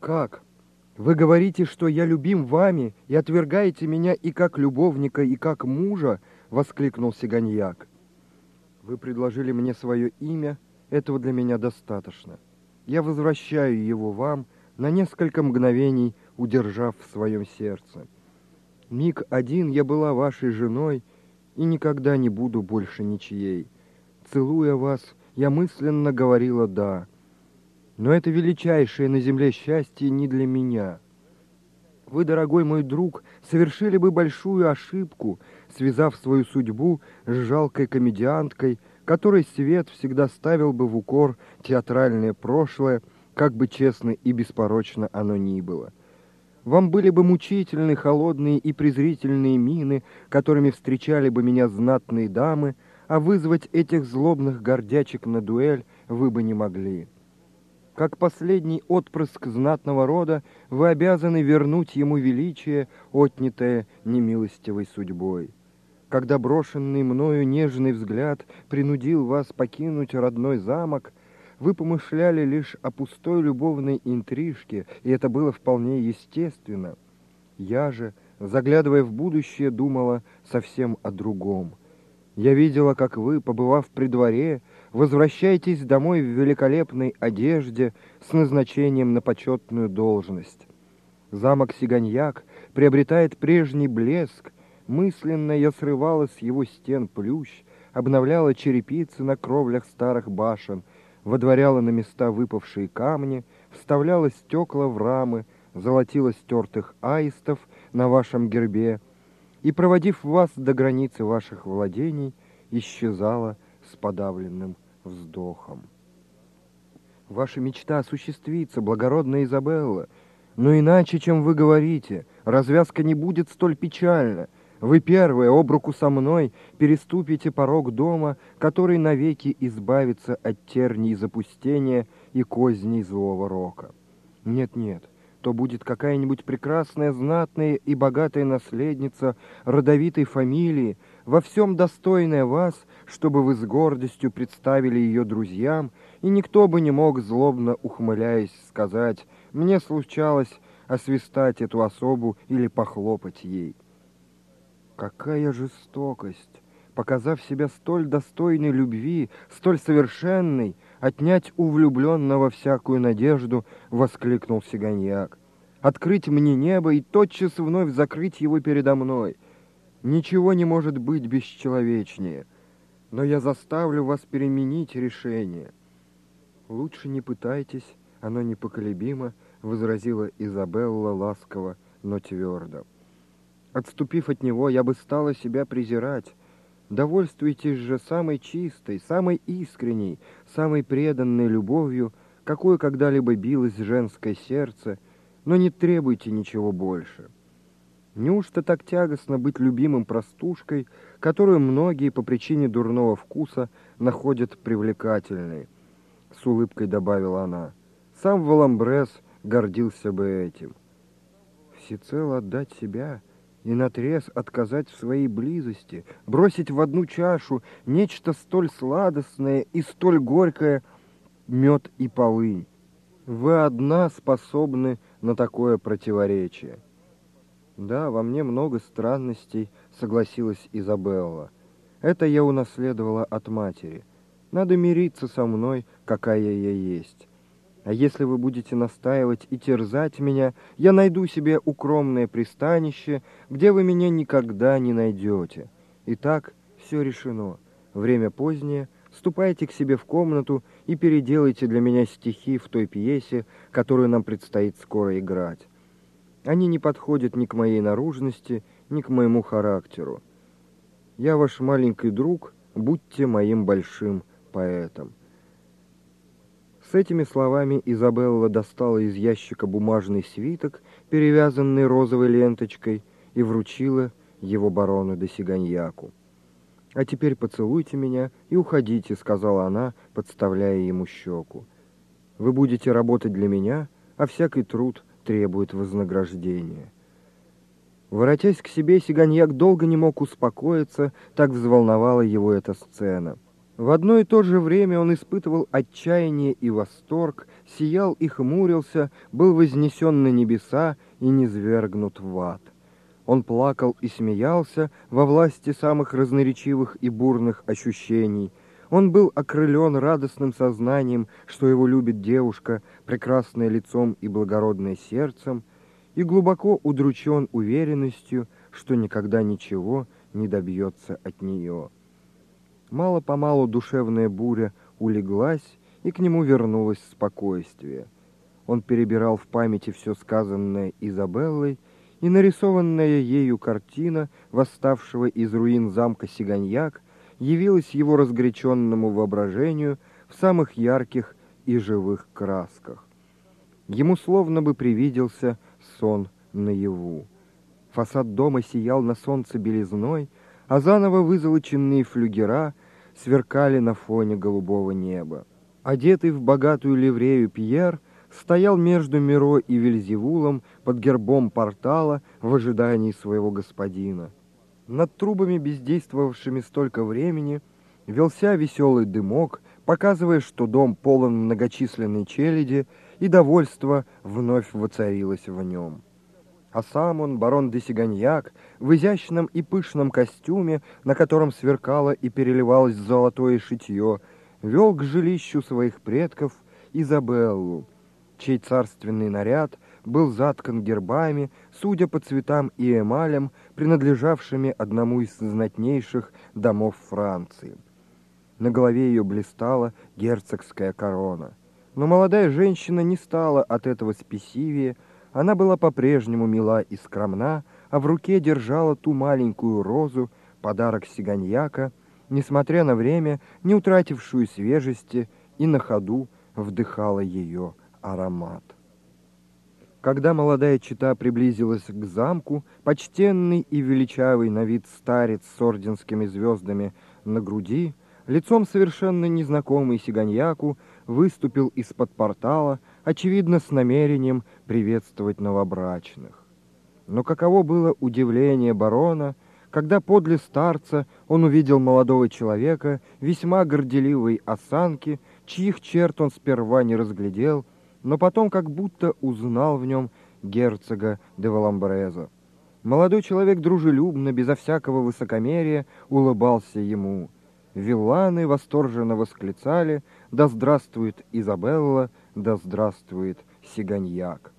Как? Вы говорите, что я любим вами и отвергаете меня и как любовника, и как мужа? Воскликнул Сиганьяк. Вы предложили мне свое имя, этого для меня достаточно. Я возвращаю его вам на несколько мгновений, удержав в своем сердце. Миг один я была вашей женой и никогда не буду больше ничьей. Целуя вас, я мысленно говорила «да». Но это величайшее на земле счастье не для меня. Вы, дорогой мой друг, совершили бы большую ошибку, связав свою судьбу с жалкой комедианткой, которой свет всегда ставил бы в укор театральное прошлое, как бы честно и беспорочно оно ни было. Вам были бы мучительны холодные и презрительные мины, которыми встречали бы меня знатные дамы, а вызвать этих злобных гордячек на дуэль вы бы не могли. Как последний отпрыск знатного рода, вы обязаны вернуть ему величие, отнятое немилостивой судьбой. Когда брошенный мною нежный взгляд принудил вас покинуть родной замок, вы помышляли лишь о пустой любовной интрижке, и это было вполне естественно. Я же, заглядывая в будущее, думала совсем о другом. Я видела, как вы, побывав при дворе, возвращаетесь домой в великолепной одежде с назначением на почетную должность. Замок Сиганьяк приобретает прежний блеск, мысленно я срывала с его стен плющ, обновляла черепицы на кровлях старых башен — водворяла на места выпавшие камни, вставляла стекла в рамы, золотила стертых аистов на вашем гербе и, проводив вас до границы ваших владений, исчезала с подавленным вздохом. Ваша мечта осуществится, благородная Изабелла, но иначе, чем вы говорите, развязка не будет столь печальна, вы первые, об руку со мной, переступите порог дома, который навеки избавится от терней запустения и козней злого рока. Нет-нет, то будет какая-нибудь прекрасная, знатная и богатая наследница родовитой фамилии, во всем достойная вас, чтобы вы с гордостью представили ее друзьям, и никто бы не мог, злобно ухмыляясь, сказать «мне случалось освистать эту особу или похлопать ей». Какая жестокость! Показав себя столь достойной любви, столь совершенной, отнять у влюбленного всякую надежду, воскликнул Сиганьяк. Открыть мне небо и тотчас вновь закрыть его передо мной. Ничего не может быть бесчеловечнее. Но я заставлю вас переменить решение. Лучше не пытайтесь, оно непоколебимо, возразила Изабелла ласково, но твердо. Отступив от него, я бы стала себя презирать. Довольствуйтесь же самой чистой, самой искренней, самой преданной любовью, какую когда-либо билось женское сердце, но не требуйте ничего больше. Неужто так тягостно быть любимым простушкой, которую многие по причине дурного вкуса находят привлекательной? С улыбкой добавила она. Сам Валамбрес гордился бы этим. Всецело отдать себя — и наотрез отказать в своей близости, бросить в одну чашу нечто столь сладостное и столь горькое мед и полынь. Вы одна способны на такое противоречие. Да, во мне много странностей, согласилась Изабелла. Это я унаследовала от матери. Надо мириться со мной, какая я есть. А если вы будете настаивать и терзать меня, я найду себе укромное пристанище, где вы меня никогда не найдете. Итак, все решено. Время позднее. Ступайте к себе в комнату и переделайте для меня стихи в той пьесе, которую нам предстоит скоро играть. Они не подходят ни к моей наружности, ни к моему характеру. Я ваш маленький друг, будьте моим большим поэтом. С этими словами Изабелла достала из ящика бумажный свиток, перевязанный розовой ленточкой, и вручила его барону де Сиганьяку. «А теперь поцелуйте меня и уходите», — сказала она, подставляя ему щеку. «Вы будете работать для меня, а всякий труд требует вознаграждения». Воротясь к себе, Сиганьяк долго не мог успокоиться, так взволновала его эта сцена — В одно и то же время он испытывал отчаяние и восторг, сиял и хмурился, был вознесен на небеса и низвергнут в ад. Он плакал и смеялся во власти самых разноречивых и бурных ощущений. Он был окрылен радостным сознанием, что его любит девушка, прекрасная лицом и благородная сердцем, и глубоко удручен уверенностью, что никогда ничего не добьется от нее. Мало-помалу душевная буря улеглась, и к нему вернулось спокойствие. Он перебирал в памяти все сказанное Изабеллой, и нарисованная ею картина, восставшего из руин замка Сиганьяк, явилась его разгоряченному воображению в самых ярких и живых красках. Ему словно бы привиделся сон наяву. Фасад дома сиял на солнце белизной, а заново вызолоченные флюгера сверкали на фоне голубого неба. Одетый в богатую ливрею Пьер стоял между Миро и Вельзевулом под гербом портала в ожидании своего господина. Над трубами, бездействовавшими столько времени, велся веселый дымок, показывая, что дом полон многочисленной челяди, и довольство вновь воцарилось в нем. А сам он, барон де Сиганьяк, в изящном и пышном костюме, на котором сверкало и переливалось золотое шитье, вел к жилищу своих предков Изабеллу, чей царственный наряд был заткан гербами, судя по цветам и эмалям, принадлежавшими одному из знатнейших домов Франции. На голове ее блистала герцогская корона. Но молодая женщина не стала от этого спесивее, она была по-прежнему мила и скромна, а в руке держала ту маленькую розу, подарок сиганьяка, несмотря на время, не утратившую свежести, и на ходу вдыхала ее аромат. Когда молодая чита приблизилась к замку, почтенный и величавый на вид старец с орденскими звездами на груди, лицом совершенно незнакомый сиганьяку, выступил из-под портала, очевидно, с намерением приветствовать новобрачных. Но каково было удивление барона, когда подле старца он увидел молодого человека весьма горделивой осанки, чьих черт он сперва не разглядел, но потом как будто узнал в нем герцога де Валамбреза. Молодой человек дружелюбно, безо всякого высокомерия, улыбался ему. Вилланы восторженно восклицали «Да здравствует Изабелла, да здравствует Сиганьяк!»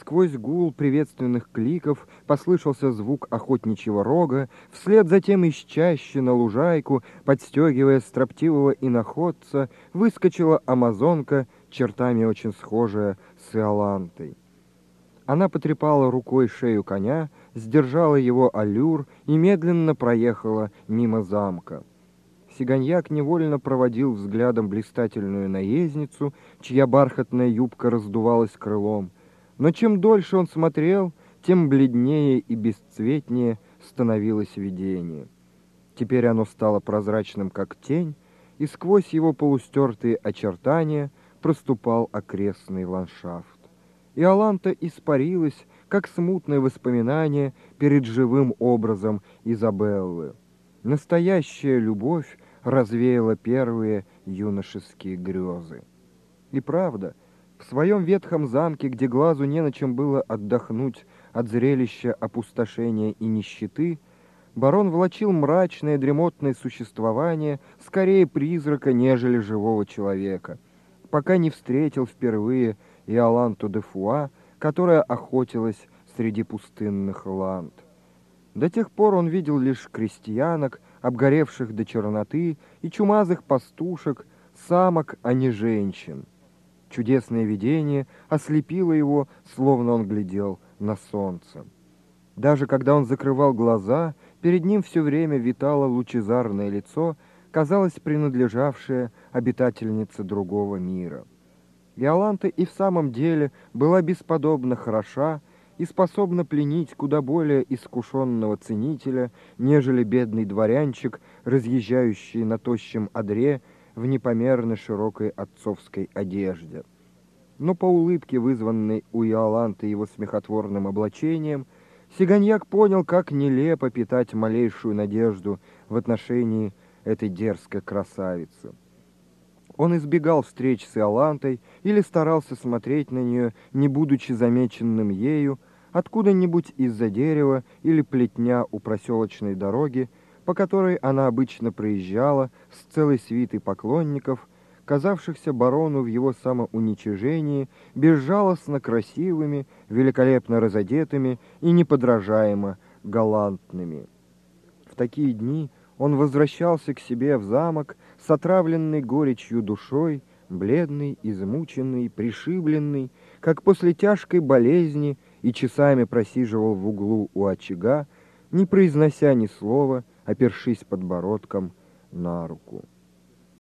Сквозь гул приветственных кликов послышался звук охотничьего рога, вслед затем из чаще на лужайку, подстегивая строптивого иноходца, выскочила амазонка, чертами очень схожая с Иолантой. Она потрепала рукой шею коня, сдержала его аллюр и медленно проехала мимо замка. Сиганьяк невольно проводил взглядом блистательную наездницу, чья бархатная юбка раздувалась крылом — но чем дольше он смотрел, тем бледнее и бесцветнее становилось видение. Теперь оно стало прозрачным, как тень, и сквозь его полустертые очертания проступал окрестный ландшафт. И Аланта испарилась, как смутное воспоминание перед живым образом Изабеллы. Настоящая любовь развеяла первые юношеские грезы. И правда, в своем ветхом замке, где глазу не на чем было отдохнуть от зрелища опустошения и нищеты, барон влачил мрачное дремотное существование скорее призрака, нежели живого человека, пока не встретил впервые Иоланту де Фуа, которая охотилась среди пустынных ланд. До тех пор он видел лишь крестьянок, обгоревших до черноты, и чумазых пастушек, самок, а не женщин. Чудесное видение ослепило его, словно он глядел на солнце. Даже когда он закрывал глаза, перед ним все время витало лучезарное лицо, казалось, принадлежавшее обитательнице другого мира. Иоланта и в самом деле была бесподобно хороша и способна пленить куда более искушенного ценителя, нежели бедный дворянчик, разъезжающий на тощем одре в непомерно широкой отцовской одежде. Но по улыбке, вызванной у Иоланты его смехотворным облачением, Сиганьяк понял, как нелепо питать малейшую надежду в отношении этой дерзкой красавицы. Он избегал встреч с Иолантой или старался смотреть на нее, не будучи замеченным ею, откуда-нибудь из-за дерева или плетня у проселочной дороги, по которой она обычно проезжала с целой свитой поклонников, казавшихся барону в его самоуничижении безжалостно красивыми, великолепно разодетыми и неподражаемо галантными. В такие дни он возвращался к себе в замок с отравленной горечью душой, бледный, измученный, пришибленный, как после тяжкой болезни, и часами просиживал в углу у очага, не произнося ни слова, опершись подбородком на руку.